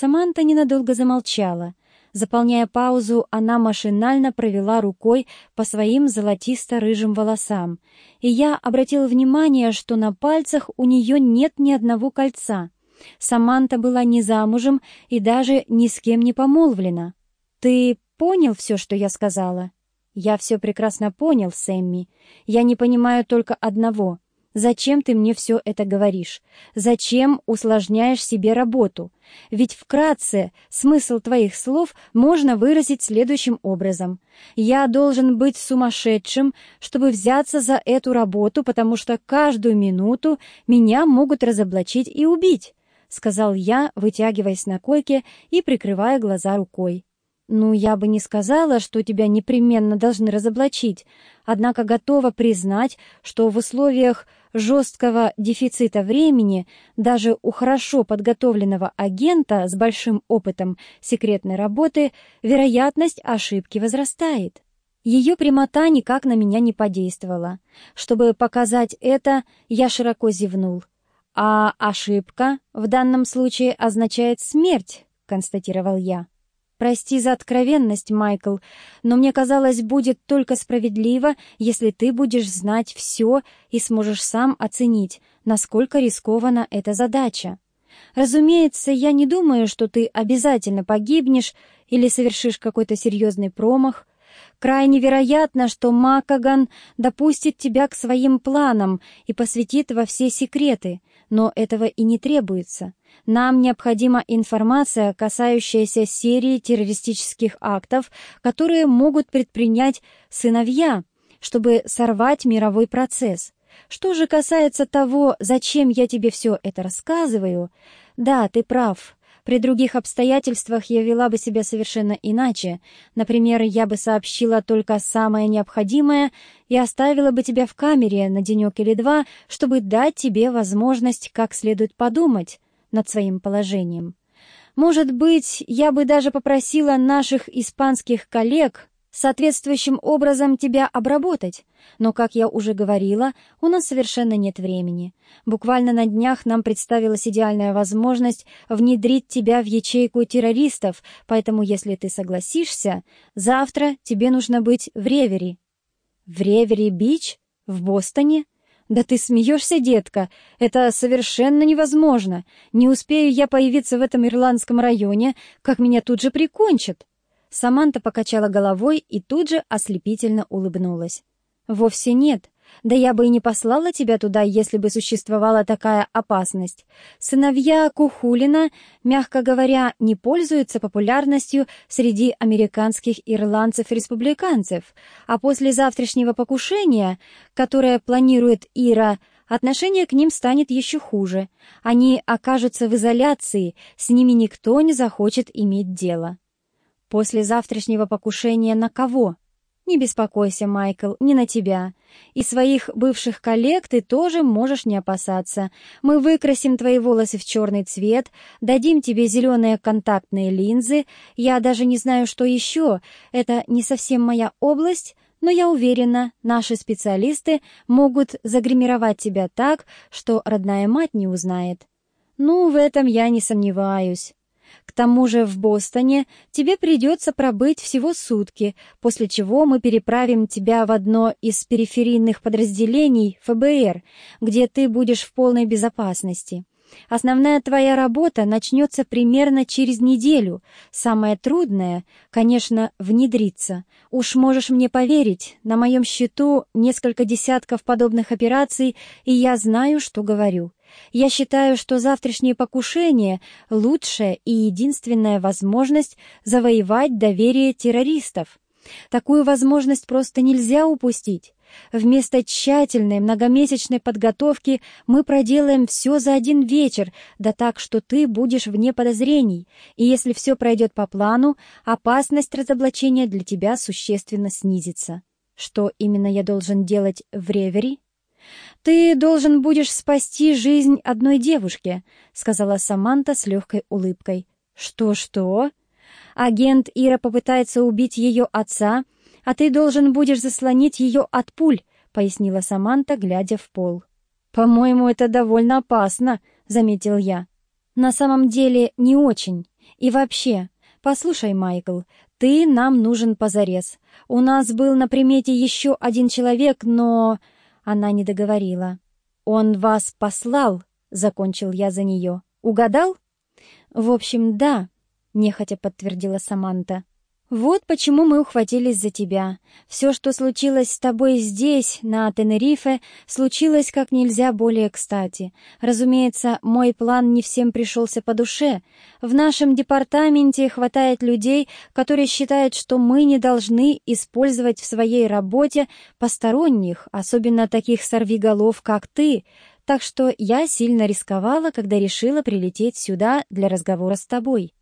Саманта ненадолго замолчала. Заполняя паузу, она машинально провела рукой по своим золотисто-рыжим волосам, и я обратила внимание, что на пальцах у нее нет ни одного кольца. Саманта была не замужем и даже ни с кем не помолвлена. «Ты понял все, что я сказала?» «Я все прекрасно понял, Сэмми. Я не понимаю только одного. Зачем ты мне все это говоришь? Зачем усложняешь себе работу? Ведь вкратце смысл твоих слов можно выразить следующим образом. Я должен быть сумасшедшим, чтобы взяться за эту работу, потому что каждую минуту меня могут разоблачить и убить», — сказал я, вытягиваясь на койке и прикрывая глаза рукой. «Ну, я бы не сказала, что тебя непременно должны разоблачить, однако готова признать, что в условиях жесткого дефицита времени даже у хорошо подготовленного агента с большим опытом секретной работы вероятность ошибки возрастает». Ее прямота никак на меня не подействовала. Чтобы показать это, я широко зевнул. «А ошибка в данном случае означает смерть», — констатировал я. «Прости за откровенность, Майкл, но мне казалось, будет только справедливо, если ты будешь знать все и сможешь сам оценить, насколько рискована эта задача. Разумеется, я не думаю, что ты обязательно погибнешь или совершишь какой-то серьезный промах. Крайне вероятно, что Макаган допустит тебя к своим планам и посвятит во все секреты, но этого и не требуется. Нам необходима информация, касающаяся серии террористических актов, которые могут предпринять сыновья, чтобы сорвать мировой процесс. Что же касается того, зачем я тебе все это рассказываю, да, ты прав. При других обстоятельствах я вела бы себя совершенно иначе. Например, я бы сообщила только самое необходимое и оставила бы тебя в камере на денек или два, чтобы дать тебе возможность как следует подумать над своим положением. Может быть, я бы даже попросила наших испанских коллег соответствующим образом тебя обработать. Но, как я уже говорила, у нас совершенно нет времени. Буквально на днях нам представилась идеальная возможность внедрить тебя в ячейку террористов, поэтому, если ты согласишься, завтра тебе нужно быть в Ревери. В Ревери-Бич? В Бостоне? «Да ты смеешься, детка! Это совершенно невозможно! Не успею я появиться в этом ирландском районе, как меня тут же прикончат!» Саманта покачала головой и тут же ослепительно улыбнулась. «Вовсе нет. Да я бы и не послала тебя туда, если бы существовала такая опасность. Сыновья Кухулина, мягко говоря, не пользуются популярностью среди американских ирландцев-республиканцев, а после завтрашнего покушения, которое планирует Ира, отношение к ним станет еще хуже. Они окажутся в изоляции, с ними никто не захочет иметь дело. После завтрашнего покушения на кого? Не беспокойся, Майкл, не на тебя. И своих бывших коллег ты тоже можешь не опасаться. Мы выкрасим твои волосы в черный цвет, дадим тебе зеленые контактные линзы. Я даже не знаю, что еще. Это не совсем моя область, но я уверена, наши специалисты могут загримировать тебя так, что родная мать не узнает. Ну, в этом я не сомневаюсь. К тому же в Бостоне тебе придется пробыть всего сутки, после чего мы переправим тебя в одно из периферийных подразделений ФБР, где ты будешь в полной безопасности. Основная твоя работа начнется примерно через неделю. Самое трудное, конечно, внедриться. Уж можешь мне поверить, на моем счету несколько десятков подобных операций, и я знаю, что говорю. Я считаю, что завтрашнее покушение — лучшая и единственная возможность завоевать доверие террористов. Такую возможность просто нельзя упустить. Вместо тщательной многомесячной подготовки мы проделаем все за один вечер, да так, что ты будешь вне подозрений, и если все пройдет по плану, опасность разоблачения для тебя существенно снизится. Что именно я должен делать в Ревери? «Ты должен будешь спасти жизнь одной девушке», — сказала Саманта с легкой улыбкой. «Что-что?» «Агент Ира попытается убить ее отца, а ты должен будешь заслонить ее от пуль», — пояснила Саманта, глядя в пол. «По-моему, это довольно опасно», — заметил я. «На самом деле не очень. И вообще, послушай, Майкл, ты нам нужен позарез. У нас был на примете еще один человек, но...» Она не договорила. «Он вас послал», — закончил я за нее. «Угадал?» «В общем, да», — нехотя подтвердила Саманта. «Вот почему мы ухватились за тебя. Все, что случилось с тобой здесь, на Тенерифе, случилось как нельзя более кстати. Разумеется, мой план не всем пришелся по душе. В нашем департаменте хватает людей, которые считают, что мы не должны использовать в своей работе посторонних, особенно таких сорвиголов, как ты, так что я сильно рисковала, когда решила прилететь сюда для разговора с тобой».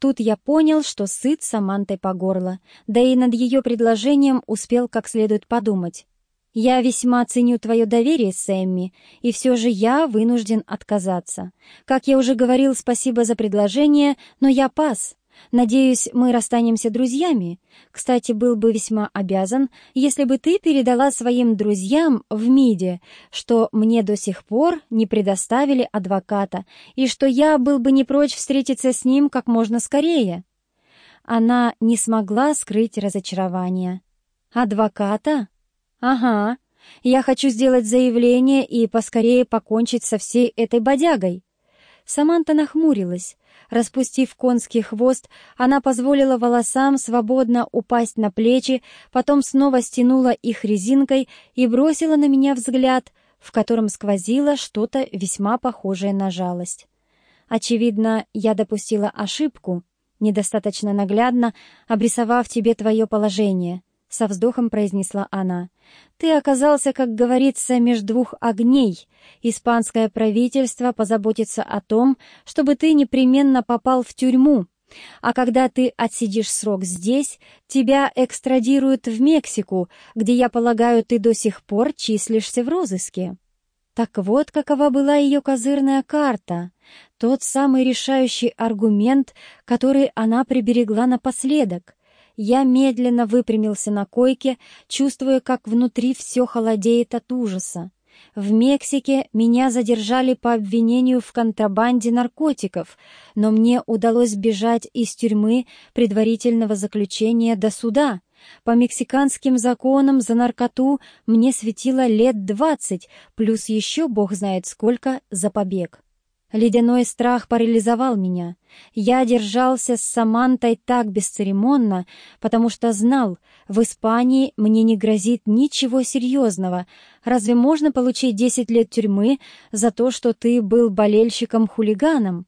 Тут я понял, что сыт Самантой по горло, да и над ее предложением успел как следует подумать. «Я весьма ценю твое доверие, Сэмми, и все же я вынужден отказаться. Как я уже говорил, спасибо за предложение, но я пас. Надеюсь, мы расстанемся друзьями. Кстати, был бы весьма обязан, если бы ты передала своим друзьям в МИДе, что мне до сих пор не предоставили адвоката, и что я был бы не прочь встретиться с ним как можно скорее». Она не смогла скрыть разочарование. «Адвоката? Ага. Я хочу сделать заявление и поскорее покончить со всей этой бодягой». Саманта нахмурилась. Распустив конский хвост, она позволила волосам свободно упасть на плечи, потом снова стянула их резинкой и бросила на меня взгляд, в котором сквозило что-то весьма похожее на жалость. Очевидно, я допустила ошибку, недостаточно наглядно обрисовав тебе твое положение —— со вздохом произнесла она. «Ты оказался, как говорится, между двух огней. Испанское правительство позаботится о том, чтобы ты непременно попал в тюрьму. А когда ты отсидишь срок здесь, тебя экстрадируют в Мексику, где, я полагаю, ты до сих пор числишься в розыске». Так вот, какова была ее козырная карта, тот самый решающий аргумент, который она приберегла напоследок — я медленно выпрямился на койке, чувствуя, как внутри все холодеет от ужаса. В Мексике меня задержали по обвинению в контрабанде наркотиков, но мне удалось бежать из тюрьмы предварительного заключения до суда. По мексиканским законам за наркоту мне светило лет двадцать, плюс еще бог знает сколько за побег. Ледяной страх парализовал меня. Я держался с Самантой так бесцеремонно, потому что знал, в Испании мне не грозит ничего серьезного. Разве можно получить десять лет тюрьмы за то, что ты был болельщиком-хулиганом?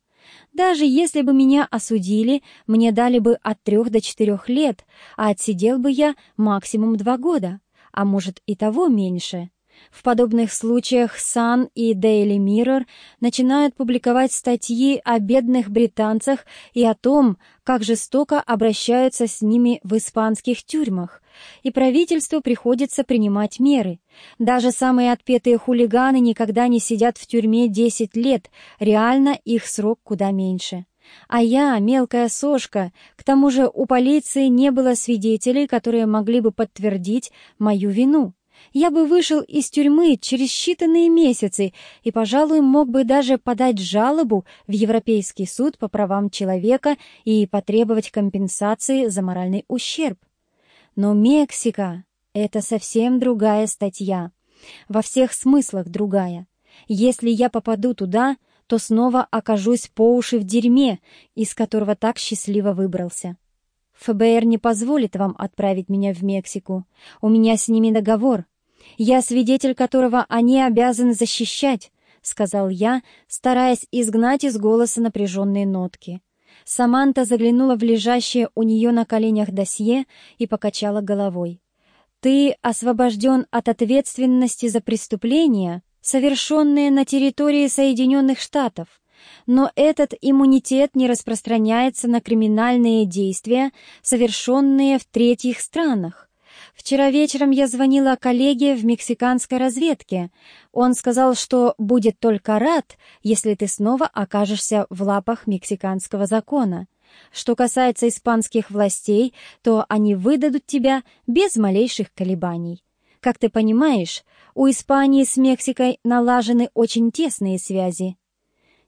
Даже если бы меня осудили, мне дали бы от трех до четырех лет, а отсидел бы я максимум два года, а может и того меньше. В подобных случаях Sun и Daily Mirror начинают публиковать статьи о бедных британцах и о том, как жестоко обращаются с ними в испанских тюрьмах, и правительству приходится принимать меры. Даже самые отпетые хулиганы никогда не сидят в тюрьме 10 лет, реально их срок куда меньше. А я, мелкая сошка, к тому же у полиции не было свидетелей, которые могли бы подтвердить мою вину я бы вышел из тюрьмы через считанные месяцы и, пожалуй, мог бы даже подать жалобу в Европейский суд по правам человека и потребовать компенсации за моральный ущерб. Но Мексика — это совсем другая статья, во всех смыслах другая. Если я попаду туда, то снова окажусь по уши в дерьме, из которого так счастливо выбрался. ФБР не позволит вам отправить меня в Мексику. У меня с ними договор, «Я свидетель, которого они обязаны защищать», — сказал я, стараясь изгнать из голоса напряженные нотки. Саманта заглянула в лежащее у нее на коленях досье и покачала головой. «Ты освобожден от ответственности за преступления, совершенные на территории Соединенных Штатов, но этот иммунитет не распространяется на криминальные действия, совершенные в третьих странах. Вчера вечером я звонила коллеге в мексиканской разведке. Он сказал, что будет только рад, если ты снова окажешься в лапах мексиканского закона. Что касается испанских властей, то они выдадут тебя без малейших колебаний. Как ты понимаешь, у Испании с Мексикой налажены очень тесные связи.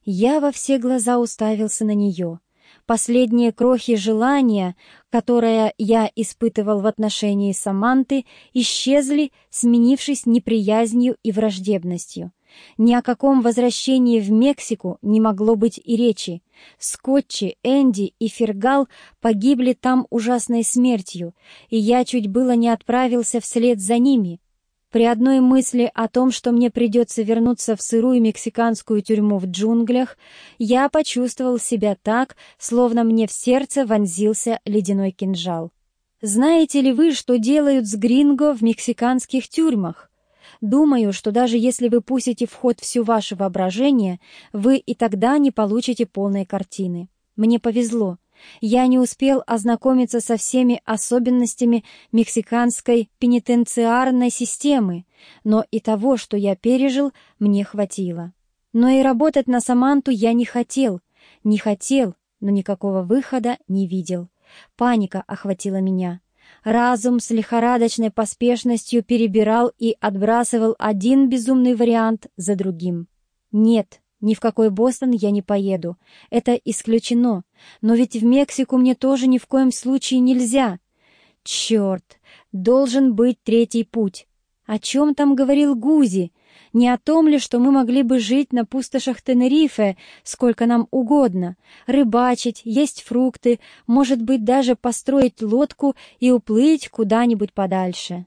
Я во все глаза уставился на нее. Последние крохи желания, которое я испытывал в отношении Саманты, исчезли, сменившись неприязнью и враждебностью. Ни о каком возвращении в Мексику не могло быть и речи. Скотчи, Энди и Фергал погибли там ужасной смертью, и я чуть было не отправился вслед за ними. При одной мысли о том, что мне придется вернуться в сырую мексиканскую тюрьму в джунглях, я почувствовал себя так, словно мне в сердце вонзился ледяной кинжал. Знаете ли вы, что делают с гринго в мексиканских тюрьмах? Думаю, что даже если вы пустите в ход всю ваше воображение, вы и тогда не получите полной картины. Мне повезло. Я не успел ознакомиться со всеми особенностями мексиканской пенитенциарной системы, но и того, что я пережил, мне хватило. Но и работать на Саманту я не хотел. Не хотел, но никакого выхода не видел. Паника охватила меня. Разум с лихорадочной поспешностью перебирал и отбрасывал один безумный вариант за другим. Нет, ни в какой Бостон я не поеду. Это исключено. Но ведь в Мексику мне тоже ни в коем случае нельзя. Черт, должен быть третий путь. О чем там говорил Гузи? Не о том ли, что мы могли бы жить на пустошах Тенерифе, сколько нам угодно, рыбачить, есть фрукты, может быть, даже построить лодку и уплыть куда-нибудь подальше.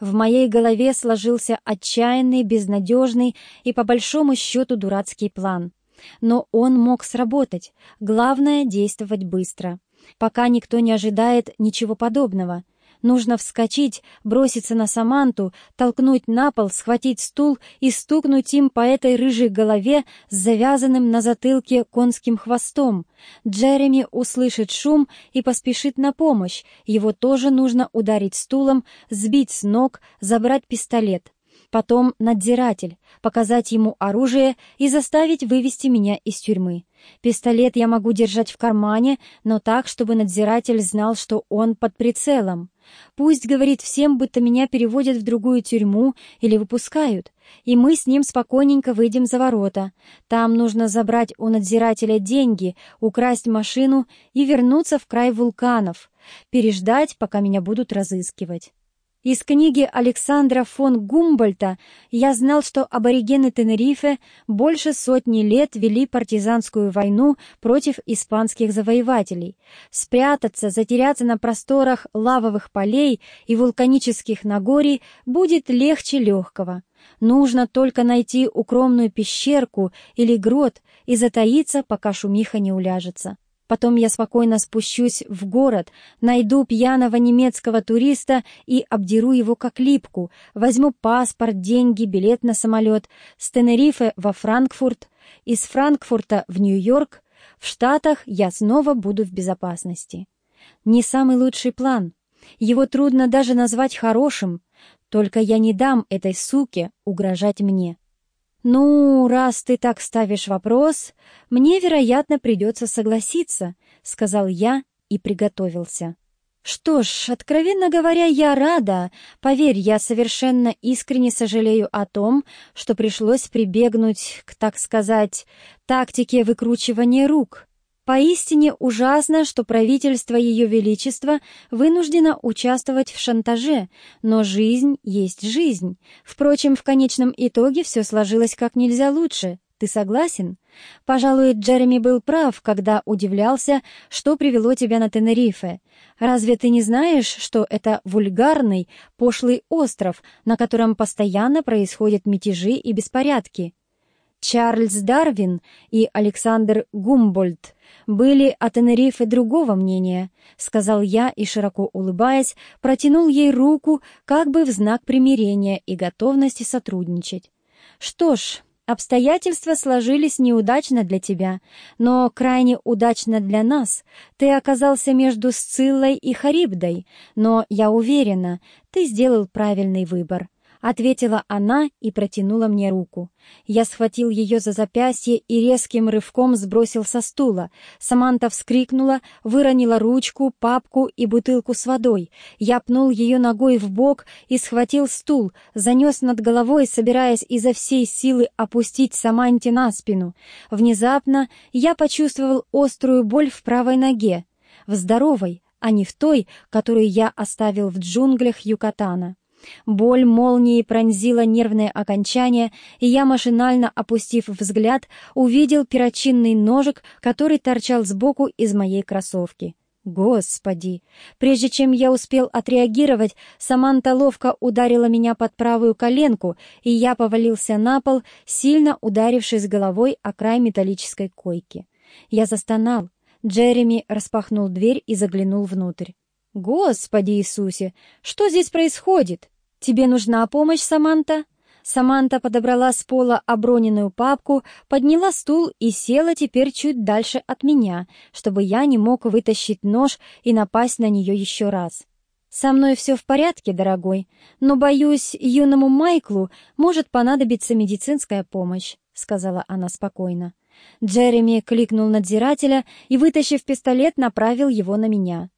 В моей голове сложился отчаянный, безнадежный и, по большому счету, дурацкий план. Но он мог сработать. Главное — действовать быстро. Пока никто не ожидает ничего подобного — Нужно вскочить, броситься на Саманту, толкнуть на пол, схватить стул и стукнуть им по этой рыжей голове с завязанным на затылке конским хвостом. Джереми услышит шум и поспешит на помощь. Его тоже нужно ударить стулом, сбить с ног, забрать пистолет. Потом надзиратель, показать ему оружие и заставить вывести меня из тюрьмы. Пистолет я могу держать в кармане, но так, чтобы надзиратель знал, что он под прицелом. Пусть говорит всем, будто меня переводят в другую тюрьму или выпускают, и мы с ним спокойненько выйдем за ворота. Там нужно забрать у надзирателя деньги, украсть машину и вернуться в край вулканов, переждать, пока меня будут разыскивать. Из книги Александра фон Гумбольта я знал, что аборигены Тенерифе больше сотни лет вели партизанскую войну против испанских завоевателей. Спрятаться, затеряться на просторах лавовых полей и вулканических нагорий будет легче легкого. Нужно только найти укромную пещерку или грот и затаиться, пока шумиха не уляжется. Потом я спокойно спущусь в город, найду пьяного немецкого туриста и обдеру его как липку, возьму паспорт, деньги, билет на самолет, с Тенерифе во Франкфурт, из Франкфурта в Нью-Йорк. В Штатах я снова буду в безопасности. Не самый лучший план. Его трудно даже назвать хорошим, только я не дам этой суке угрожать мне. «Ну, раз ты так ставишь вопрос, мне, вероятно, придется согласиться», — сказал я и приготовился. «Что ж, откровенно говоря, я рада. Поверь, я совершенно искренне сожалею о том, что пришлось прибегнуть к, так сказать, тактике выкручивания рук. Поистине ужасно, что правительство Ее Величества вынуждено участвовать в шантаже, но жизнь есть жизнь. Впрочем, в конечном итоге все сложилось как нельзя лучше. Ты согласен? Пожалуй, Джереми был прав, когда удивлялся, что привело тебя на Тенерифе. Разве ты не знаешь, что это вульгарный, пошлый остров, на котором постоянно происходят мятежи и беспорядки? Чарльз Дарвин и Александр Гумбольд были о Тенерифе другого мнения, сказал я и, широко улыбаясь, протянул ей руку как бы в знак примирения и готовности сотрудничать. Что ж, обстоятельства сложились неудачно для тебя, но крайне удачно для нас. Ты оказался между Сциллой и Харибдой, но, я уверена, ты сделал правильный выбор. Ответила она и протянула мне руку. Я схватил ее за запястье и резким рывком сбросил со стула. Саманта вскрикнула, выронила ручку, папку и бутылку с водой. Я пнул ее ногой в бок и схватил стул, занес над головой, собираясь изо всей силы опустить Саманте на спину. Внезапно я почувствовал острую боль в правой ноге. В здоровой, а не в той, которую я оставил в джунглях Юкатана. Боль молнией пронзила нервное окончание, и я, машинально опустив взгляд, увидел перочинный ножик, который торчал сбоку из моей кроссовки. Господи! Прежде чем я успел отреагировать, Саманта ловко ударила меня под правую коленку, и я повалился на пол, сильно ударившись головой о край металлической койки. Я застонал. Джереми распахнул дверь и заглянул внутрь. «Господи Иисусе! Что здесь происходит?» «Тебе нужна помощь, Саманта?» Саманта подобрала с пола оброненную папку, подняла стул и села теперь чуть дальше от меня, чтобы я не мог вытащить нож и напасть на нее еще раз. «Со мной все в порядке, дорогой, но, боюсь, юному Майклу может понадобиться медицинская помощь», — сказала она спокойно. Джереми кликнул надзирателя и, вытащив пистолет, направил его на меня.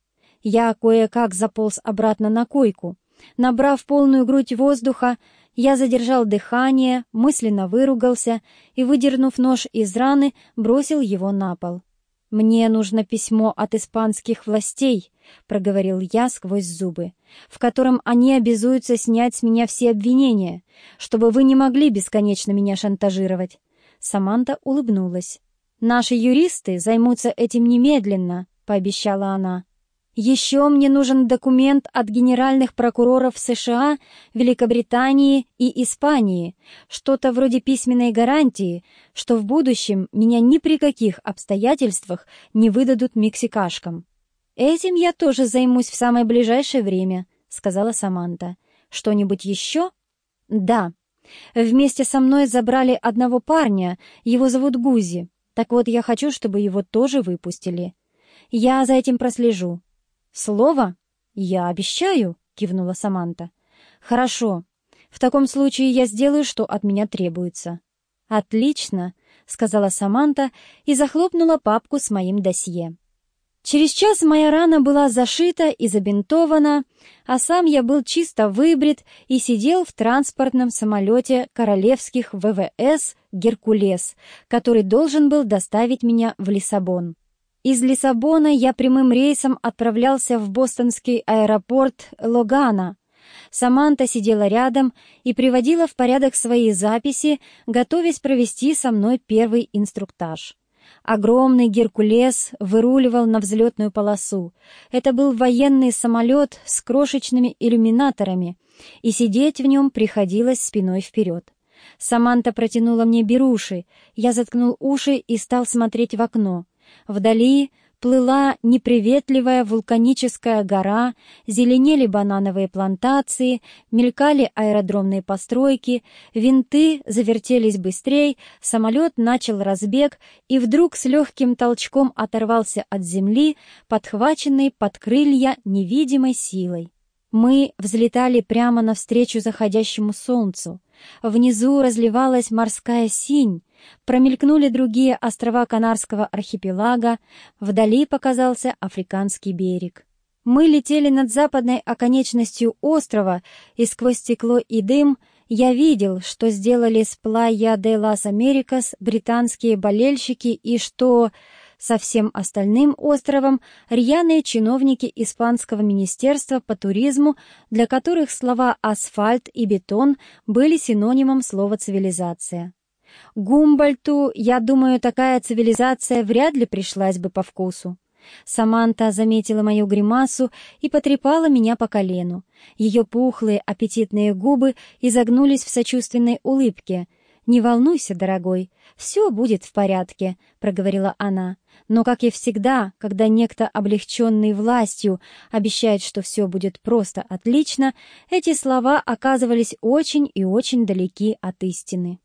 Я кое-как заполз обратно на койку. Набрав полную грудь воздуха, я задержал дыхание, мысленно выругался и, выдернув нож из раны, бросил его на пол. «Мне нужно письмо от испанских властей», — проговорил я сквозь зубы, «в котором они обязуются снять с меня все обвинения, чтобы вы не могли бесконечно меня шантажировать». Саманта улыбнулась. «Наши юристы займутся этим немедленно», — пообещала она. Еще мне нужен документ от генеральных прокуроров США, Великобритании и Испании, что-то вроде письменной гарантии, что в будущем меня ни при каких обстоятельствах не выдадут мексикашкам. «Этим я тоже займусь в самое ближайшее время», — сказала Саманта. «Что-нибудь еще?» «Да. Вместе со мной забрали одного парня, его зовут Гузи. Так вот, я хочу, чтобы его тоже выпустили. Я за этим прослежу. «Слово? Я обещаю», — кивнула Саманта. «Хорошо. В таком случае я сделаю, что от меня требуется». «Отлично», — сказала Саманта и захлопнула папку с моим досье. Через час моя рана была зашита и забинтована, а сам я был чисто выбрит и сидел в транспортном самолете королевских ВВС «Геркулес», который должен был доставить меня в Лиссабон. Из Лиссабона я прямым рейсом отправлялся в бостонский аэропорт Логана. Саманта сидела рядом и приводила в порядок свои записи, готовясь провести со мной первый инструктаж. Огромный Геркулес выруливал на взлетную полосу. Это был военный самолет с крошечными иллюминаторами, и сидеть в нем приходилось спиной вперед. Саманта протянула мне беруши, я заткнул уши и стал смотреть в окно. Вдали плыла неприветливая вулканическая гора, зеленели банановые плантации, мелькали аэродромные постройки, винты завертелись быстрее, самолет начал разбег и вдруг с легким толчком оторвался от земли, подхваченный под крылья невидимой силой. Мы взлетали прямо навстречу заходящему солнцу. Внизу разливалась морская синь, Промелькнули другие острова Канарского архипелага, вдали показался африканский берег. Мы летели над западной оконечностью острова, и сквозь стекло и дым я видел, что сделали с Плая де лас Америкас британские болельщики и что со всем остальным островом рьяные чиновники Испанского министерства по туризму, для которых слова «асфальт» и «бетон» были синонимом слова «цивилизация». Гумбольту, я думаю, такая цивилизация вряд ли пришлась бы по вкусу. Саманта заметила мою гримасу и потрепала меня по колену. Ее пухлые аппетитные губы изогнулись в сочувственной улыбке. «Не волнуйся, дорогой, все будет в порядке», — проговорила она. Но, как и всегда, когда некто, облегченный властью, обещает, что все будет просто отлично, эти слова оказывались очень и очень далеки от истины.